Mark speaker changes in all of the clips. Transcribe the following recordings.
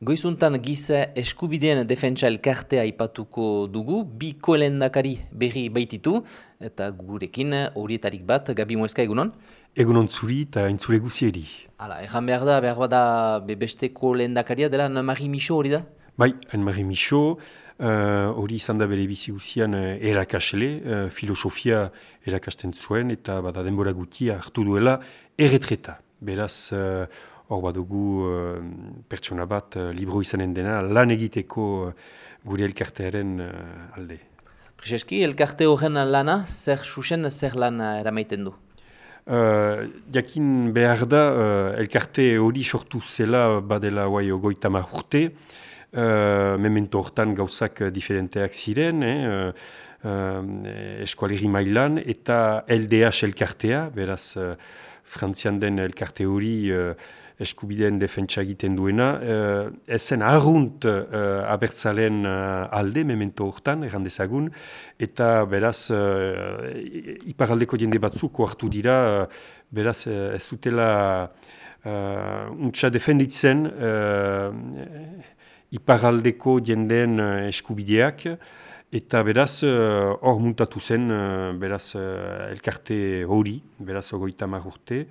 Speaker 1: Goizuntan giza eskubideen defentsa elkartea ipatuko dugu, bi koelendakari berri baititu, eta gurekin horietarik bat, Gabi Moeska egunon?
Speaker 2: Egunon zuri eta entzure guzieri.
Speaker 1: Hala, erran behar da, behar da beste koelendakaria dela Anne-Marie Micho hori da?
Speaker 2: Bai, Anne-Marie Micho, uh, hori izan da bere bizi guzian uh, erakasle, uh, filosofia erakasten zuen, eta bada denbora gutia hartu duela erretreta. Beraz, hor badugu uh, pertsona bat uh, libro izanen dena lan egiteko uh, gure elkartearen uh, alde.
Speaker 1: Prezeski, elkarte horren lana, zer susen, zer lan eramaiten du?
Speaker 2: Uh, jakin behar da, uh, elkarte hori sortu zela badela guai ogoita urte, uh, memento hortan gauzak diferenteak ziren, eh, uh, uh, eskualeri mailan, eta LDH elkartea, beraz, uh, frantzian den elkarte hori, eskubideen defentsa egiten duena. Uh, ezen arrunt uh, abertzalen uh, alde, memento hortan, errandezagun, eta beraz, uh, iparaldeko jende batzuk hartu dira, beraz, ez zutela uh, untsa defenditzen uh, iparaldeko jendeen eskubideak, Eta beraz, hor muntatu zen, beraz, elkarte hori, beraz, ogoita urte,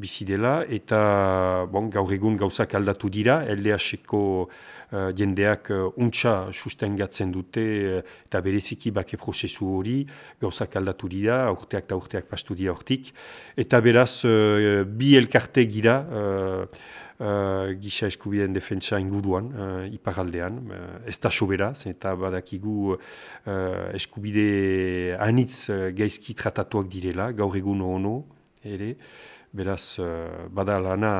Speaker 2: bizi dela, eta bon, gaur egun gauzak aldatu dira, LDH-eko uh, jendeak uh, untxa sustengatzen dute, uh, eta bereziki bake prozesu hori, gauzak aldatu dira, urteak eta urteak pastu dira hortik, eta beraz, uh, bi elkarte gira, uh, Uh, gisa eskubideen defentsa inguruan, uh, iparaldean, uh, ez da sobera, eta badakigu uh, eskubide anitz uh, gaizki tratatuak direla, gaur egun ono, ere, beraz, uh, bada lana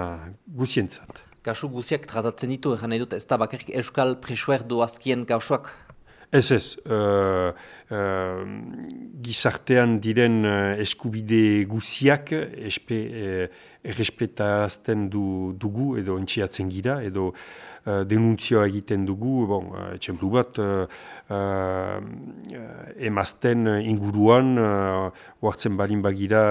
Speaker 2: guzientzat.
Speaker 1: Kasu guziak tratatzen ditu, egan nahi dut, ez da bakarrik euskal presuer doazkien kausuak?
Speaker 2: Ez ez, uh, uh, gizartean diren eskubide guziak espe, errespetarazten du, dugu edo entxiatzen gira edo uh, denuntzioa egiten dugu, bon, etxemplu bat, uh, uh, emazten inguruan, uh, oartzen barin bagira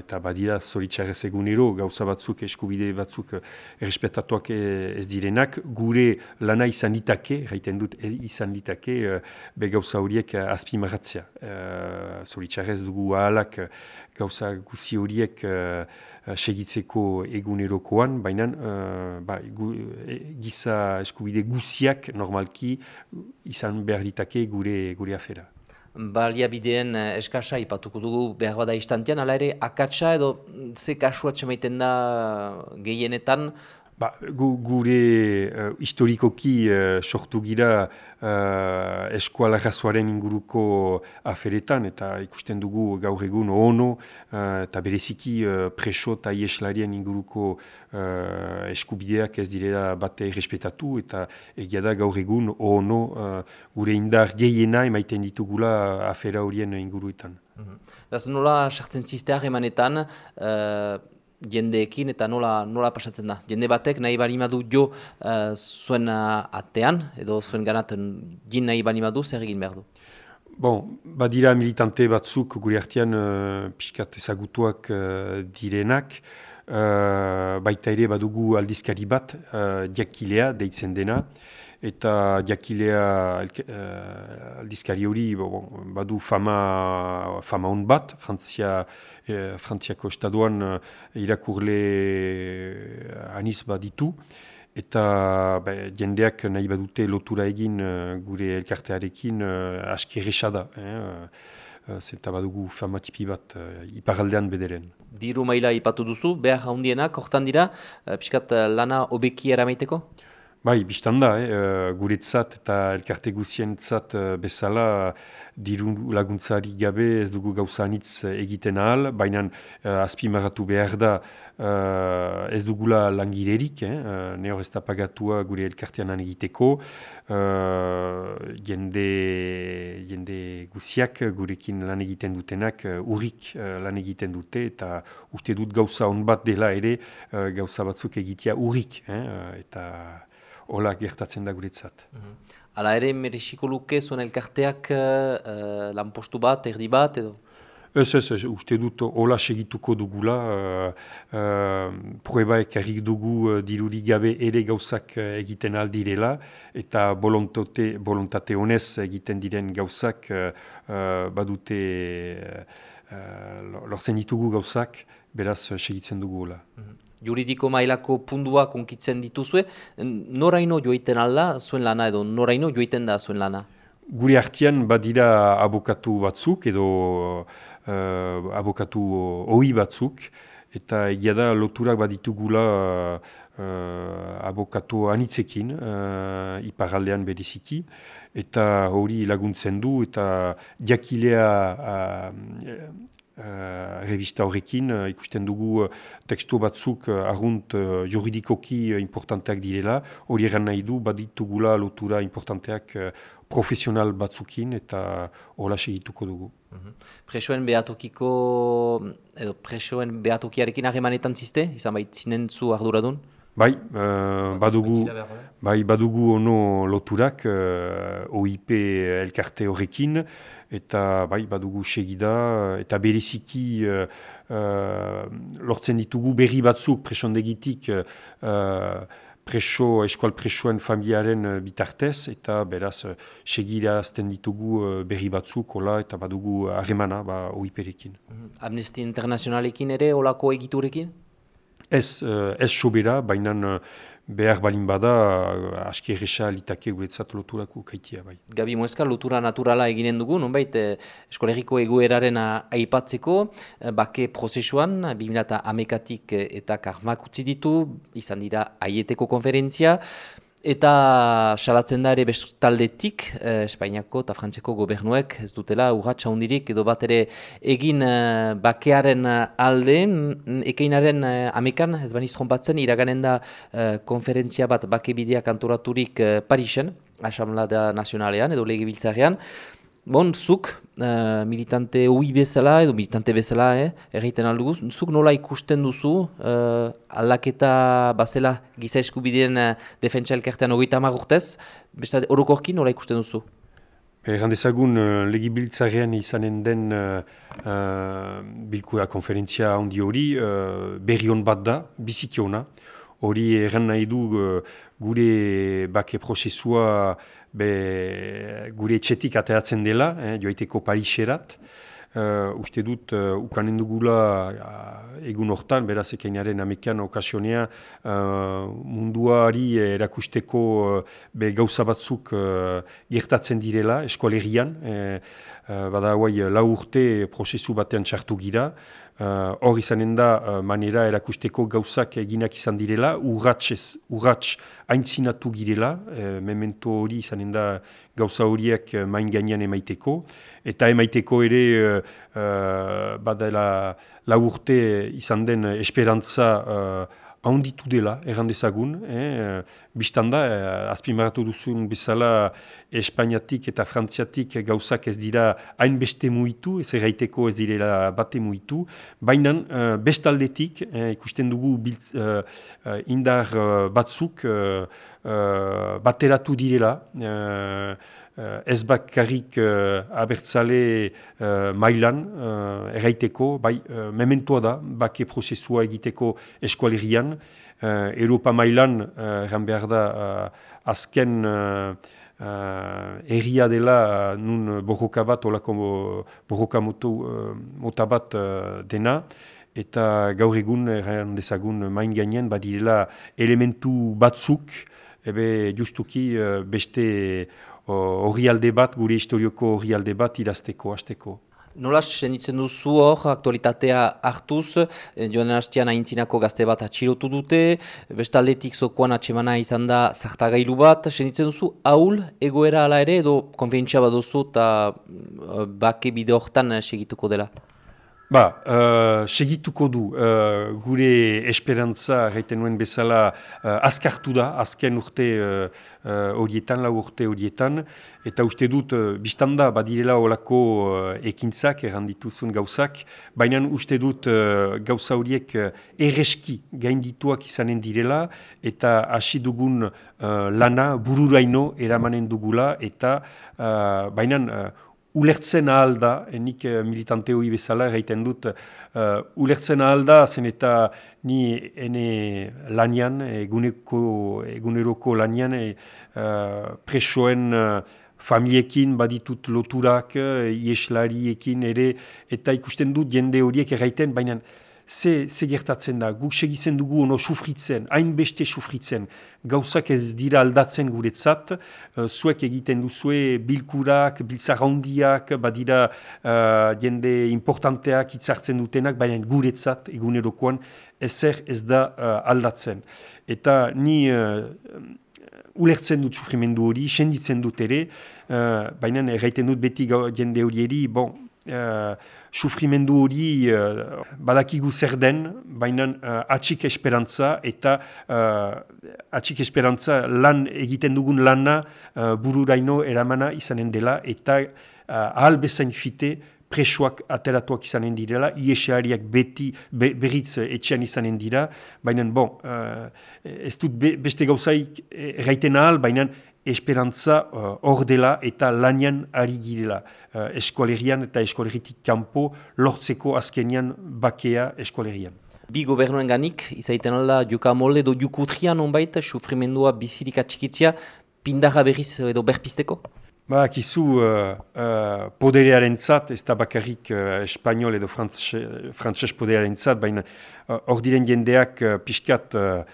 Speaker 2: eta badira zoritxarrez egunero, gauza batzuk, eskubide batzuk errespetatuak ez direnak, gure lana izan ditake, gaiten dut izan ditake, be gauza horiek azpimaratzea. Uh, zoritxarrez dugu ahalak gauza guzi horiek uh, segitzeko egunerokoan, baina uh, ba, e, giza eskubide guziak normalki izan behar ditake gure, gure afera.
Speaker 1: Baliabideen eskasa ipatuko dugu behar bada istantean, ala ere akatsa edo ze kasua txemaiten da gehienetan
Speaker 2: Ba, gu, gure uh, historikoki uh, sortu gira uh, eskuala inguruko aferetan eta ikusten dugu gaur egun ono uh, eta bereziki uh, preso eta ieslarien inguruko uh, eskubideak ez direla bate irrespetatu eta egia da gaur egun ono uh, gure indar gehiena emaiten ditugula afera horien inguruetan. Mm
Speaker 1: -hmm. nola sartzen zizteak emanetan, jendeekin eta nola, nola pasatzen da. Jende batek nahi bali madu jo uh, zuen uh, atean, edo zuen ganaten gin nahi bali madu, zer egin behar du?
Speaker 2: Bon, badira militante batzuk gure artean uh, pixkat ezagutuak uh, direnak, uh, baita ere badugu aldizkari bat, uh, diakilea, deitzen dena, eta jakilea uh, aldizkari hori bon, badu fama, fama hon bat, Frantzia, eh, Frantziako estaduan uh, irakurle aniz baditu, eta be, jendeak nahi badute lotura egin uh, gure elkartearekin uh, aski da. Eh, Zenta badugu famatipi bat uh, iparaldean bederen.
Speaker 1: Diru maila ipatu duzu, behar handienak, hortan dira, uh, piskat lana obeki eramaiteko?
Speaker 2: Bai, biztan da, eh, eh, guretzat eta elkarte guzientzat uh, bezala diru laguntzari gabe ez dugu gauza anitz egiten ahal, baina uh, azpimarratu behar da uh, ez dugula langirerik, eh, uh, ne hor ez da pagatua gure elkartean egiteko, uh, jende, jende guziak gurekin lan egiten dutenak urrik lan egiten dute eta uste dut gauza on bat dela ere gauza batzuk egitea urrik, eh, eta hola gertatzen da guretzat.
Speaker 1: Mm Hala ere, merexiko luke zuen elkarteak uh, lanpostu bat, erdi bat, edo?
Speaker 2: Ez, ez, ez, uste dut hola segituko dugula, uh, uh, proebaek errik dugu uh, dirurik gabe ere gauzak uh, egiten aldirela, eta bolontate, bolontate honez egiten diren gauzak uh, badute uh, lortzen ditugu gauzak, beraz segitzen dugu hola.
Speaker 1: Mhm. Juridiko mailako pundua konkitzen dituzue, noraino joiten alda zuen lana edo noraino joiten da zuen lana?
Speaker 2: Gure artian badira abokatu batzuk edo uh, abokatu ohi batzuk, eta egia da loturak baditugula uh, abokatu anitzekin, uh, iparaldean beriziki, eta hori laguntzen du, eta jakilea uh, uh, revista horrekin uh, ikusten dugu uh, tekstu batzuk uh, argunt uh, juridikoki uh, importanteak direla, hori eran nahi du baditugula lotura importanteak uh, profesional batzukin eta hola segituko dugu.
Speaker 1: Mhm. Presoen behatokiko, edo presoen behatokiarekin harremanetan ziste, izan bait zinen zu arduradun?
Speaker 2: Bai, uh, badugu, bai, badugu ono loturak uh, OIP elkarte horrekin, eta bai, badugu segida, eta bereziki uh, uh, lortzen ditugu berri batzuk presondegitik uh, preso, eskual presoen familiaren bitartez, eta beraz, segira azten ditugu berri batzuk, hola, eta badugu harremana, ba, oiperekin.
Speaker 1: Mhm. Amnesty Internationalekin ere, holako egiturekin?
Speaker 2: Ez, ez sobera, baina behar balin bada, uh, aski erresa litake guretzat loturako kaitia bai.
Speaker 1: Gabi Moeska, lotura naturala eginen dugu, nonbait, eh, eskolegiko egoeraren aipatzeko, eh, bake prozesuan, 2000 amekatik eh, eta karmak utzi ditu, izan dira aieteko konferentzia, Eta salatzen da ere bestaldetik, eh, Espainiako eta Frantzeko gobernuek ez dutela urratxa hundirik edo bat ere egin eh, bakearen alde, mm, ekeinaren eh, amekan, ez baniz batzen, iraganen da eh, konferentzia bat bakebideak antoraturik eh, Parisen, Asamblada Nazionalean edo lege biltzarean, Bon, zuk, uh, militante hui bezala, edo militante bezala, eh, erreiten aldugu, zuk nola ikusten duzu, uh, aldaketa bazela giza eskubideen uh, defentsa elkartean hogeita urtez, besta orokorki nola ikusten duzu?
Speaker 2: Erran dezagun, uh, legibiltzarean izanen den uh, uh, bilkura konferentzia handi hori, uh, berri hon bat da, bizikiona, hori erran nahi du uh, gure bake prozesua be, gure etxetik ateratzen dela, eh, joaiteko Pariserat. Uh, uste dut, uh, ukanen dugula uh, egun hortan, beraz ekainaren amekian okasionea uh, munduari erakusteko uh, be gauza batzuk uh, gertatzen direla eskualerian. Eh, uh, bada hauai lau urte prozesu batean txartu gira, Uh, hor izanen da uh, manera erakusteko gauzak eginak izan direla, urratx, urratx haintzinatu girela, uh, memento hori izanen da gauza horiek main gainean emaiteko, eta emaiteko ere uh, uh, badala la urte izan den esperantza handitu dela, errandezagun, eh? biztanda, eh, azpimarratu duzun bezala Espainiatik eta Frantziatik gauzak ez dira hainbeste muitu, ez erraiteko ez direla bate muitu, baina uh, bestaldetik, eh, ikusten dugu biltz, uh, indar uh, batzuk uh, bateratu direla, uh, ez bakarrik uh, abertzale uh, mailan uh, erraiteko, bai, uh, mementoa da, bake prozesua egiteko eskualerian, uh, Europa mailan, uh, behar da, uh, azken uh, uh, erria dela uh, nun borroka bat, olako borroka moto, uh, mota bat uh, dena, eta gaur egun, erran dezagun, main gainean, badirela elementu batzuk, ebe justuki uh, beste horri alde bat, gure historioko horri alde bat idazteko, hasteko.
Speaker 1: Nola senitzen duzu hor, aktualitatea hartuz, eh, joan hastian aintzinako gazte bat atxilotu dute, bestaldetik zokoan atxemana izan da zartagailu bat, senitzen duzu haul egoera ala ere edo konfientzia bat duzu eta eh, bake bide horretan segituko dela?
Speaker 2: Ba, uh, segituko du, uh, gure esperantza, gaiten nuen bezala, uh, azkartu da, azken urte horietan, uh, lau urte horietan, eta uste dut, uh, biztanda, badirela olako uh, ekintzak, errandituzun gauzak, baina uste dut uh, gauza horiek uh, erreski gaindituak izanen direla, eta hasi dugun uh, lana bururaino eramanen dugula, eta uh, baina ulertzen ahal da, enik uh, militante hori bezala egiten dut, uh, ulertzen ahal da, zen eta ni ene lanian, eguneko, eguneroko lanian, uh, presoen familiekin baditut loturak, ieslariekin ere, eta ikusten dut jende horiek erraiten, baina ze, ze gertatzen da, guk segitzen dugu ono sufritzen, hainbeste sufritzen, gauzak ez dira aldatzen guretzat, uh, zuek egiten duzue bilkurak, biltzarraundiak, badira uh, jende importanteak itzartzen dutenak, baina guretzat egunerokoan ezer ez da uh, aldatzen. Eta ni uh, ulertzen dut sufrimendu hori, senditzen dut ere, uh, baina erraiten dut beti jende hori bon, uh, sufrimendu hori uh, badakigu zer den, baina uh, atxik esperantza eta uh, atxik esperantza lan egiten dugun lana uh, bururaino eramana izanen dela eta uh, ahal bezain fite presoak ateratuak izanen direla, ieseariak beti be, berriz etxean izanen dira, baina bon, uh, ez dut beste gauzaik erraiten ahal, baina esperantza uh, hor dela eta lanian ari girela uh, eskolerian eta eskoleritik kanpo lortzeko azkenian bakea eskolerian.
Speaker 1: Bi gobernuen ganik, izaiten alda juka molde edo jukutrian onbait, sufrimendua bizirik atxikitzia, pindarra berriz edo berpisteko?
Speaker 2: Ba, kizu uh, uh, poderearen zat, ez da bakarrik uh, espanol edo frantses poderearen zat, baina hor uh, diren jendeak uh, pixkat uh,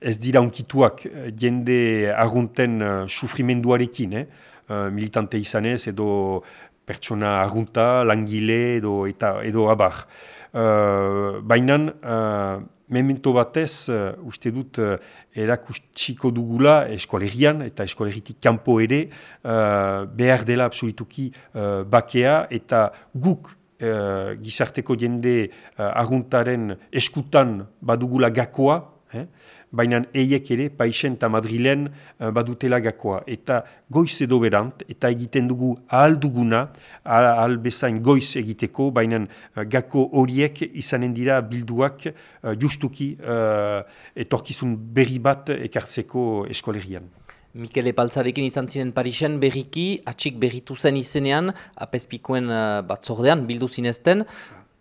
Speaker 2: ez dira onkituak eh, jende argunten uh, sufrimenduarekin, eh? uh, militante izanez edo pertsona argunta, langile edo, eta, edo abar. Uh, Baina, uh, memento batez, uh, uste dut, uh, erakustiko dugula eskolerian eta eskoleritik kanpo ere, uh, behar dela absolutuki uh, bakea eta guk uh, gizarteko jende uh, arguntaren eskutan badugula gakoa, eh? baina eiek ere paisen eta madrilen uh, badutela gakoa. Eta goiz edo berant, eta egiten dugu ahal duguna, ahal bezain goiz egiteko, baina uh, gako horiek izanen dira bilduak uh, justuki uh, etorkizun berri bat ekartzeko eskolerian.
Speaker 1: Mikele Paltzarekin izan ziren Parisen berriki, atxik berritu zen izenean, apespikoen uh, batzordean bildu zinezten,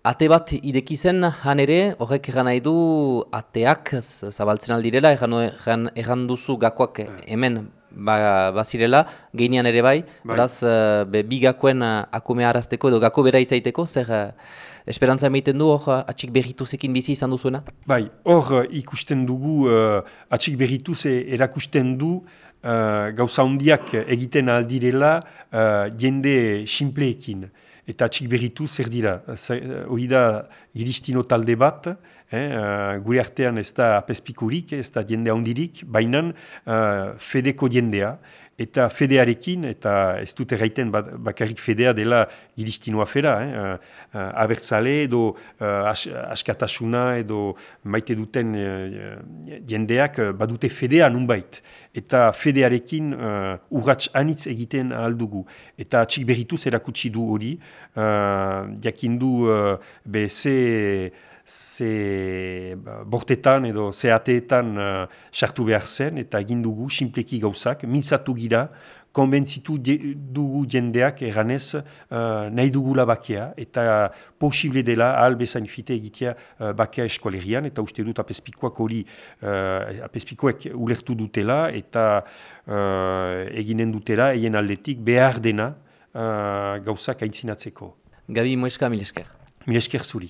Speaker 1: Ate bat ideki zen han ere, horrek egan nahi du ateak zabaltzen aldirela, egan, egan, duzu gakoak bai. hemen ba, bazirela, geinean ere bai, bai. beraz uh, bi gakoen uh, akume arazteko edo gako bera izaiteko, zer uh, esperantza emaiten du hor atxik berrituzekin bizi izan duzuena?
Speaker 2: Bai, hor ikusten dugu uh, atxik berrituz erakusten du uh, gauza hondiak egiten aldirela uh, jende simpleekin eta txik berritu zer dira. Hori da giristino talde bat, eh, uh, gure artean ez da apespikurik, ez da jende handirik, baina uh, fedeko jendea, eta fedearekin, eta ez dute gaiten bakarrik fedea dela giristinoa fera, eh? uh, abertzale edo uh, askatasuna edo maite duten uh, jendeak badute fedea nunbait. Eta fedearekin uh, urratx anitz egiten aldugu. Eta txik berrituz erakutsi du hori, uh, jakindu uh, be ze ba, bortetan edo ze ateetan uh, sartu behar zen eta egin dugu simpleki gauzak, mintzatu gira, konbentzitu dugu jendeak eranez uh, nahi dugula bakea eta posible dela ahal bezain fite egitea uh, bakea eskolerian eta uste dut apespikoak hori uh, apespikoek ulertu dutela eta uh, eginen dutela eien aldetik behar dena uh, gauzak aintzinatzeko.
Speaker 1: Gabi, moeska, milesker.
Speaker 2: Milesker zuri.